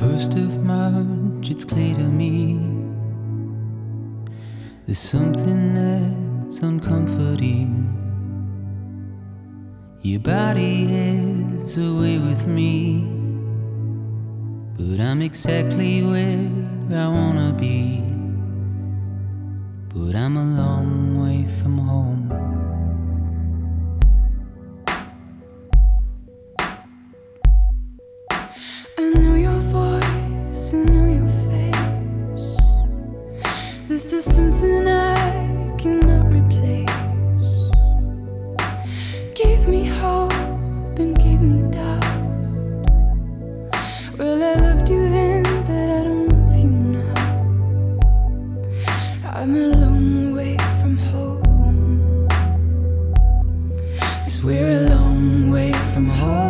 First of March, it's clear to me. There's something that's uncomforting. Your body is away with me, but I'm exactly where I wanna be. But I'm a long way from home. This is something I cannot replace. Gave me hope and gave me doubt. Well, I loved you then, but I don't love you now. I'm a long way from home. Cause we're a long way from home.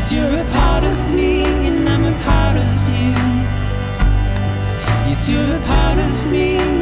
Cause you're a part of me and I'm a part of you. Yes, you're a part of me.